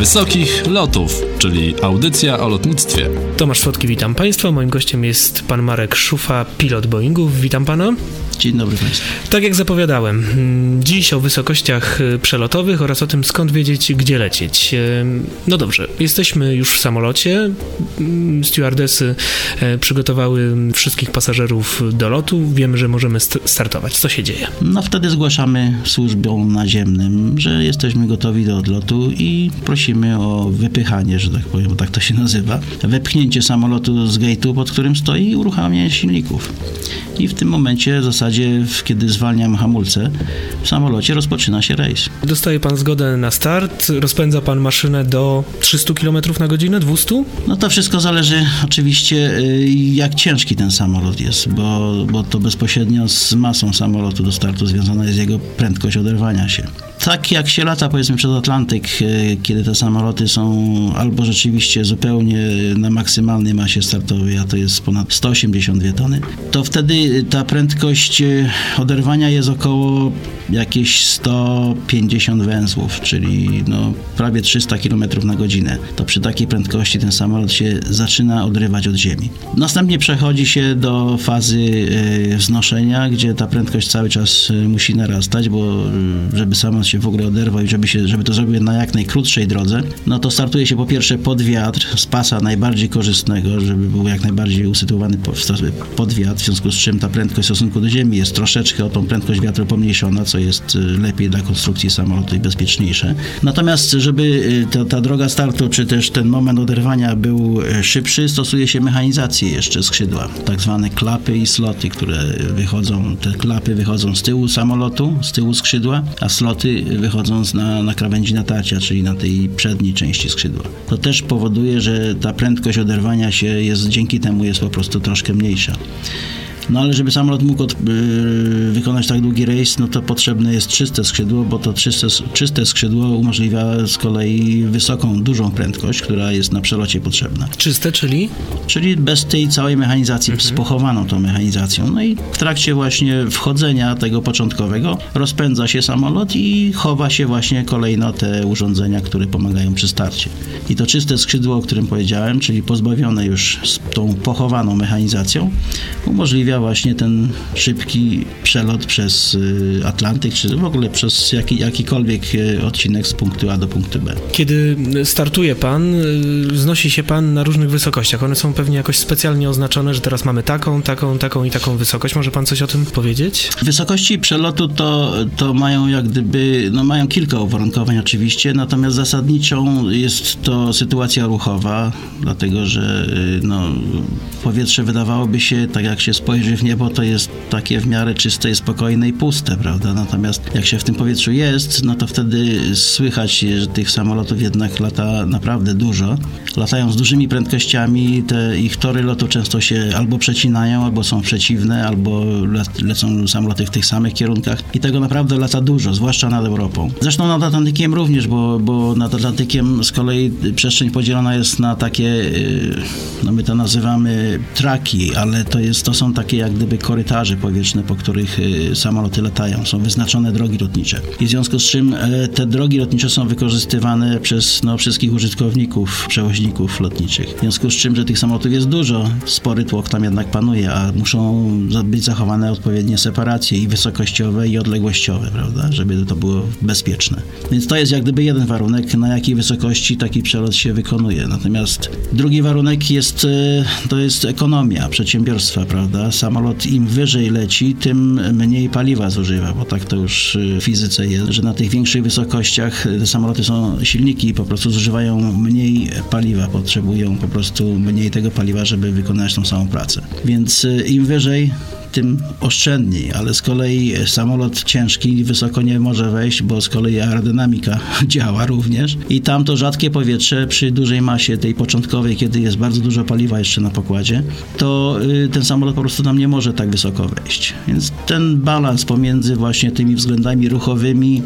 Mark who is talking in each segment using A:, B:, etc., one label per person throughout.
A: Wysokich Lotów, czyli audycja o lotnictwie.
B: Tomasz Słodki, witam Państwa. Moim gościem jest pan Marek Szufa, pilot Boeingów. Witam Pana.
C: Dzień dobry Państwu.
B: Tak jak zapowiadałem, mm, dziś o wysokościach y, przelotowych oraz o tym, skąd wiedzieć, gdzie lecieć. Y, no dobrze, jesteśmy już w samolocie. Mm, Stewardesy y, przygotowały wszystkich pasażerów do lotu. Wiemy, że możemy st- startować. Co się dzieje?
C: No wtedy zgłaszamy służbom naziemnym, że jesteśmy gotowi do odlotu i prosimy o wypychanie, że tak powiem, bo tak to się nazywa, wepchnięcie samolotu z gate'u, pod którym stoi i uruchamianie silników. I w tym momencie w zasadzie, kiedy zwalniam hamulce, w samolocie rozpoczyna się rejs.
B: Dostaje Pan zgodę na start, rozpędza Pan maszynę do 300 km na godzinę, 200?
C: No to wszystko zależy oczywiście, y, jak ciężki ten samolot jest, bo, bo to bezpośrednio z masą samolotu do startu związana jest jego prędkość oderwania się. Tak jak się lata powiedzmy przez Atlantyk, y, kiedy te samoloty są albo rzeczywiście zupełnie na maksymalnej masie startowej, a to jest ponad 182 tony, to wtedy ta prędkość y, oderwania jest około jakieś 150 węzłów, czyli no prawie 300 km na godzinę. To przy takiej prędkości ten samolot się zaczyna odrywać od ziemi. Następnie przechodzi się do fazy y, wznoszenia, gdzie ta prędkość cały czas y, musi narastać, bo żeby samolot się w ogóle oderwał i żeby, się, żeby to zrobił na jak najkrótszej drodze, no to startuje się po pierwsze pod wiatr z pasa najbardziej korzystnego, żeby był jak najbardziej usytuowany po- pod wiatr, w związku z czym ta prędkość w stosunku do ziemi jest troszeczkę o tą prędkość wiatru pomniejszona, co jest y, lepiej dla konstrukcji samolotu i bezpieczniejsze. Natomiast, żeby y, ta, ta droga startu, czy też ten moment oderwania był y, szybszy, stosuje się mechanizację jeszcze skrzydła, tak zwane klapy i sloty, które wychodzą, te klapy wychodzą z tyłu samolotu, z tyłu skrzydła, a sloty wychodzą na, na krawędzi natarcia, czyli na tej przedniej części skrzydła. To też powoduje, że ta prędkość oderwania się jest, dzięki temu jest po prostu troszkę mniejsza. No ale żeby samolot mógł od, yy, wykonać tak długi rejs, no to potrzebne jest czyste skrzydło, bo to czyste, czyste skrzydło umożliwia z kolei wysoką, dużą prędkość, która jest na przelocie potrzebna.
B: Czyste, czyli?
C: Czyli bez tej całej mechanizacji, z pochowaną tą mechanizacją. No i w trakcie właśnie wchodzenia tego początkowego rozpędza się samolot i chowa się właśnie kolejno te urządzenia, które pomagają przy starcie. I to czyste skrzydło, o którym powiedziałem, czyli pozbawione już z tą pochowaną mechanizacją, umożliwia właśnie ten szybki przelot przez y, Atlantyk, czy w ogóle przez jaki, jakikolwiek y, odcinek z punktu A do punktu B.
B: Kiedy startuje pan, y, wznosi się pan na różnych wysokościach. One są pewnie jakoś specjalnie oznaczone, że teraz mamy taką, taką, taką i taką wysokość. Może pan coś o tym powiedzieć?
C: Wysokości przelotu to, to mają jak gdyby, no mają kilka uwarunkowań oczywiście, natomiast zasadniczą jest to sytuacja ruchowa, dlatego że no, powietrze wydawałoby się, tak jak się spojrzy w niebo, to jest takie w miarę czyste i spokojne i puste, prawda? Natomiast jak się w tym powietrzu jest, no to wtedy słychać, że tych samolotów jednak lata naprawdę dużo. Latają z dużymi prędkościami, te ich tory lotu często się albo przecinają, albo są przeciwne, albo le lecą samoloty w tych samych kierunkach i tego naprawdę lata dużo, zwłaszcza nad Europą. Zresztą nad Atlantykiem również, bo, bo nad Atlantykiem z kolei przestrzeń podzielona jest na takie, yy, no my to nazywamy traki, ale to, jest, to są takie jak gdyby korytarze powietrzne, po których yy, samoloty latają. Są wyznaczone drogi lotnicze. I w związku z czym yy, te drogi lotnicze są wykorzystywane przez no, wszystkich użytkowników, przewoźników lotniczych. W związku z czym, że tych samolotów jest dużo, spory tłok tam jednak panuje, a muszą być zachowane odpowiednie separacje i wysokościowe, i odległościowe, prawda, żeby to było bezpieczne. Więc to jest jak gdyby jeden warunek, na jakiej wysokości taki przelot się wykonuje. Natomiast drugi warunek jest, e, to jest ekonomia przedsiębiorstwa, prawda. Samolot im wyżej leci, tym mniej paliwa zużywa, bo tak to już w fizyce jest, że na tych większych wysokościach te samoloty są silniki i po prostu zużywają mniej paliwa, potrzebują po prostu mniej tego paliwa, żeby wykonać tą samą pracę. Więc e, im wyżej tym oszczędniej, ale z kolei samolot ciężki wysoko nie może wejść, bo z kolei aerodynamika działa również i tam to rzadkie powietrze przy dużej masie tej początkowej, kiedy jest bardzo dużo paliwa jeszcze na pokładzie, to y, ten samolot po prostu tam nie może tak wysoko wejść. Więc ten balans pomiędzy właśnie tymi względami ruchowymi,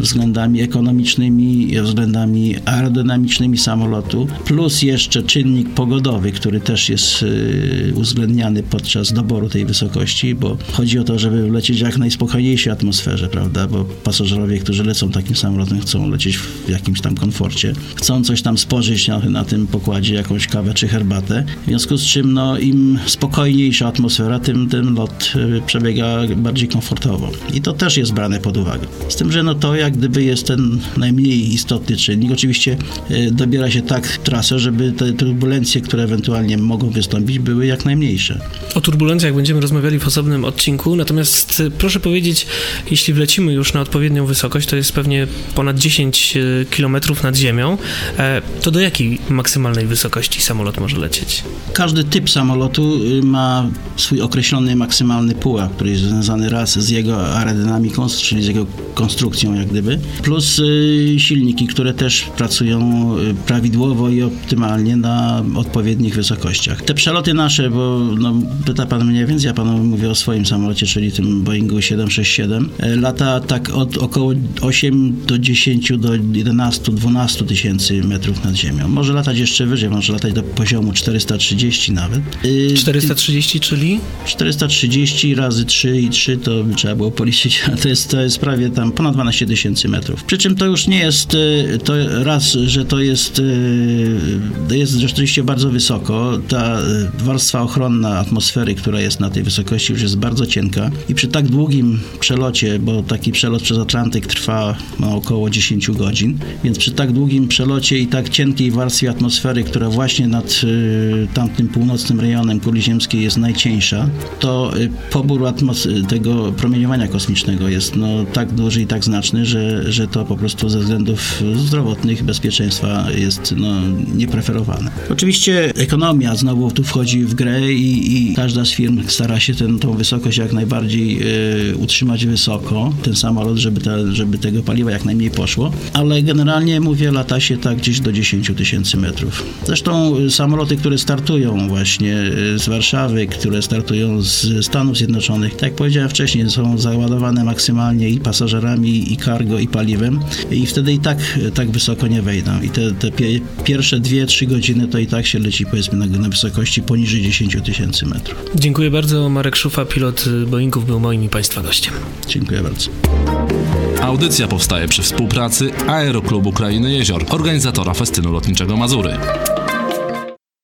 C: względami ekonomicznymi, względami aerodynamicznymi samolotu, plus jeszcze czynnik pogodowy, który też jest y, uwzględniany podczas doboru tej wysokości, bo chodzi o to, żeby lecieć w jak najspokojniejszej atmosferze, prawda? Bo pasażerowie, którzy lecą takim samolotem, chcą lecieć w jakimś tam komforcie, chcą coś tam spożyć na, na tym pokładzie, jakąś kawę czy herbatę. W związku z czym, no, im spokojniejsza atmosfera, tym ten lot y, przebiega bardziej komfortowo. I to też jest brane pod uwagę. Z tym, że no to jak gdyby jest ten najmniej istotny czynnik. Oczywiście y, dobiera się tak trasę, żeby te turbulencje, które ewentualnie mogą wystąpić, były jak najmniejsze.
B: O turbulencjach będziemy rozmawiali w osobnym odcinku, natomiast y, proszę powiedzieć, jeśli wlecimy już na odpowiednią wysokość, to jest pewnie ponad 10 y, km nad ziemią, e, to do jakiej maksymalnej wysokości samolot może lecieć?
C: Każdy typ samolotu y, ma swój określony maksymalny pułap, który jest związany raz z jego aerodynamiką, czyli z jego konstrukcją jak gdyby, plus silniki, które też pracują prawidłowo i optymalnie na odpowiednich wysokościach. Te przeloty nasze, bo no, pyta pan mnie, więc ja panu mówię o swoim samolocie, czyli tym Boeingu 767, e, lata tak od około 8 do 10 do 11, 12 tysięcy metrów nad ziemią. Może latać jeszcze wyżej, może latać do poziomu 430 nawet. Y,
B: 430, czyli?
C: 430 razy 3 i 3 to trzeba było policzyć, a to jest, to jest prawie tam ponad 12 tysięcy metrów. Przy czym to już nie jest y, to raz, że to jest, y, jest rzeczywiście bardzo wysoko. Ta y, warstwa ochronna atmosfery, która jest na tej wysokości już jest bardzo cienka i przy tak długim przelocie, bo taki przelot przez Atlantyk trwa około 10 godzin, więc przy tak długim przelocie i tak cienkiej warstwie atmosfery, która właśnie nad y, tamtym północnym rejonem kuli ziemskiej jest najcieńsza, to y, pobór atmos- tego promieniowania kosmicznego jest no, tak duży i tak znaczny, że, że to po prostu ze względów zdrowotnych bezpieczeństwa jest no, niepreferowane. Oczywiście ekonomia znowu tu wchodzi w grę i, i każda z firm stara się ten, tą wysokość jak najbardziej y, utrzymać wysoko, ten samolot, żeby, żeby tego paliwa jak najmniej poszło, ale generalnie mówię, lata się tak gdzieś do 10 tysięcy metrów. Zresztą y, samoloty, które startują właśnie y, z Warszawy, które startują z Stanów Zjednoczonych, tak jak powiedziałem wcześniej, są załadowane maksymalnie i pasażerami, i cargo, i paliwem i wtedy i tak tak wysoko nie wejdą. I te, te pie, pierwsze 2-3 godziny to i tak się leci powiedzmy na, na wysokości poniżej 10 tysięcy metrów.
B: Dziękuję bardzo. Marek Szufa, pilot Boeingów, był moim i Państwa gościem.
C: Dziękuję bardzo.
A: Audycja powstaje przy współpracy Aeroklubu Krainy Jezior, organizatora festynu lotniczego Mazury.